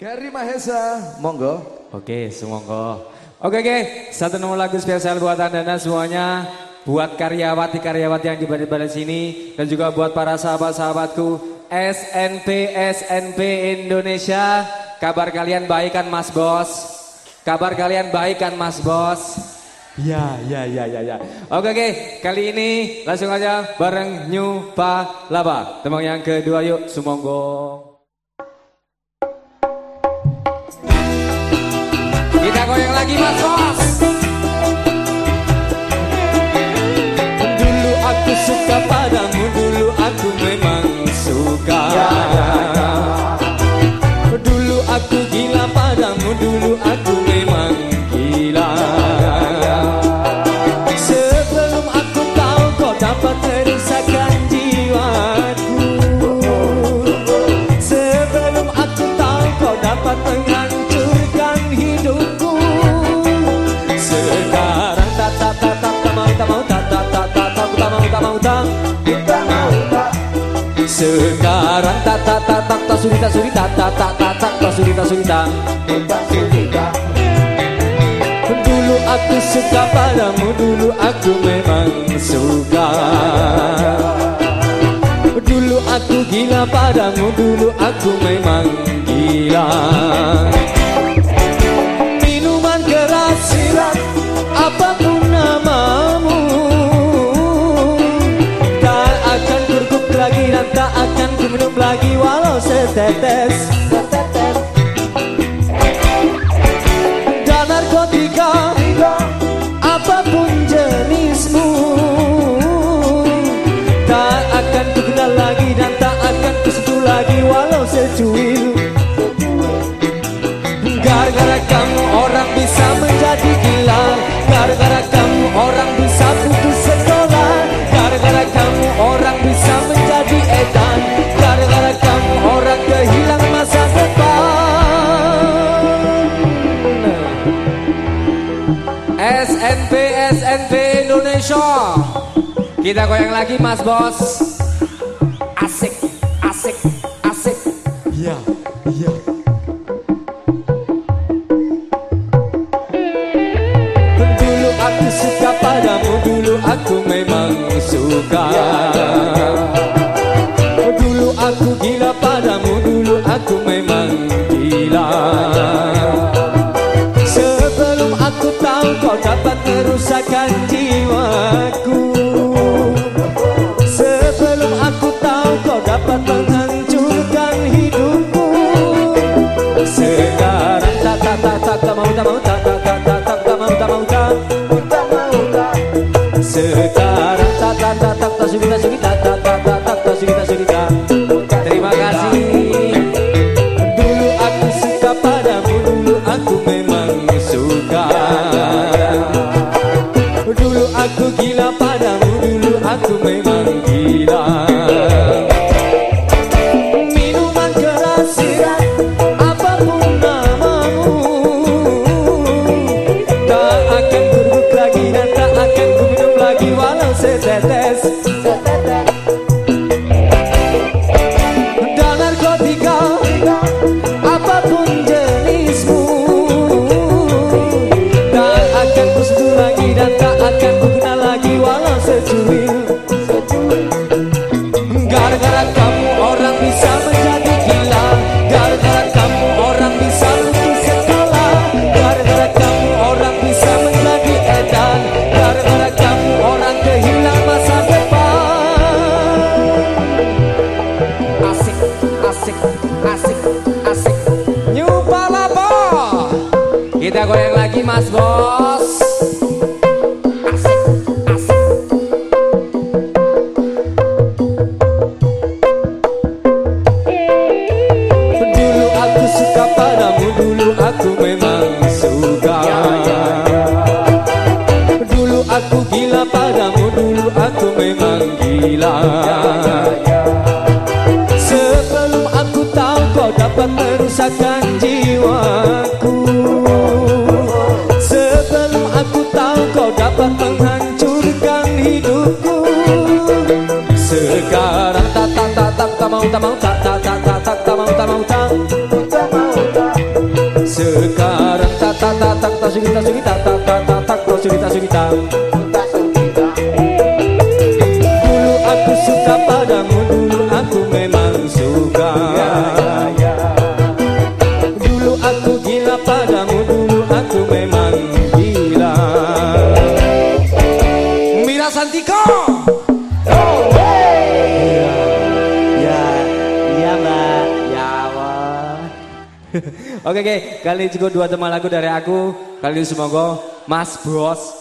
Gary Mahesa, monggo. Oke, semonggo. Oke, oke. Satu nomor lagu spesial buat anda semuanya. Buat karyawati-karyawati yang di balik sini. Dan juga buat para sahabat-sahabatku. SNP, SNP Indonesia. Kabar kalian baik kan Mas Bos? Kabar kalian baik kan Mas Bos? Ya, ya, ya, ya, ya. Oke, oke. Kali ini langsung aja bareng New Palapa. Teman yang kedua yuk, sumonggo. Lagi mas Dulu aku suka padamu Dulu aku memang suka. Dulu tak mau tak Sekarang tak tak tak tak tak tak suri tak tak tak tak tak suri tak Dulu aku suka padamu Dulu aku memang suka. Dulu aku gila padamu Setetes dan narkotika apa pun jenismu tak akan ku kenal lagi dan tak akan ku sentuh lagi walau secuil SNP SNP Indonesia. Kita goyang lagi Mas Bos. Asik asik asik. Ya ya Dulu aku suka padamu Dulu aku memang suka. Dulu tahu kau dapat merusakkan jiwaku Sebelum aku tahu kau dapat menghancurkan hidupku Sekarang tak tak tak tak tak mau tak mau tak tak tak tak tak tak mau tak mau tak tak mau tak Sekarang tak tak tak tak tak tak sugi tak tak tak tak tak tak Gara-gara kamu orang bisa menjadi gila. Gara-gara kamu orang bisa Gara-gara kamu orang bisa menjadi edan. Gara-gara kamu orang kehilangan masa depan. Asik, asik, asik, asik. New Kita goyang membisakkan jiwaku Sebelum aku tahu kau dapat menghancurkan hidupku Sekarang tak tak tak tak tak mau tak mau tak tak tak tak tak tak mau tak mau tak Sekarang tak tak tak tak tak suri tak suri tak tak tak tak tak tak tak suri tak aku gila padamu Dulu aku memang gila Mira Santika Ya, iya mbak. Ya Allah. Oke oke, kali ini juga dua teman lagu dari aku. Kali ini semoga Mas Bros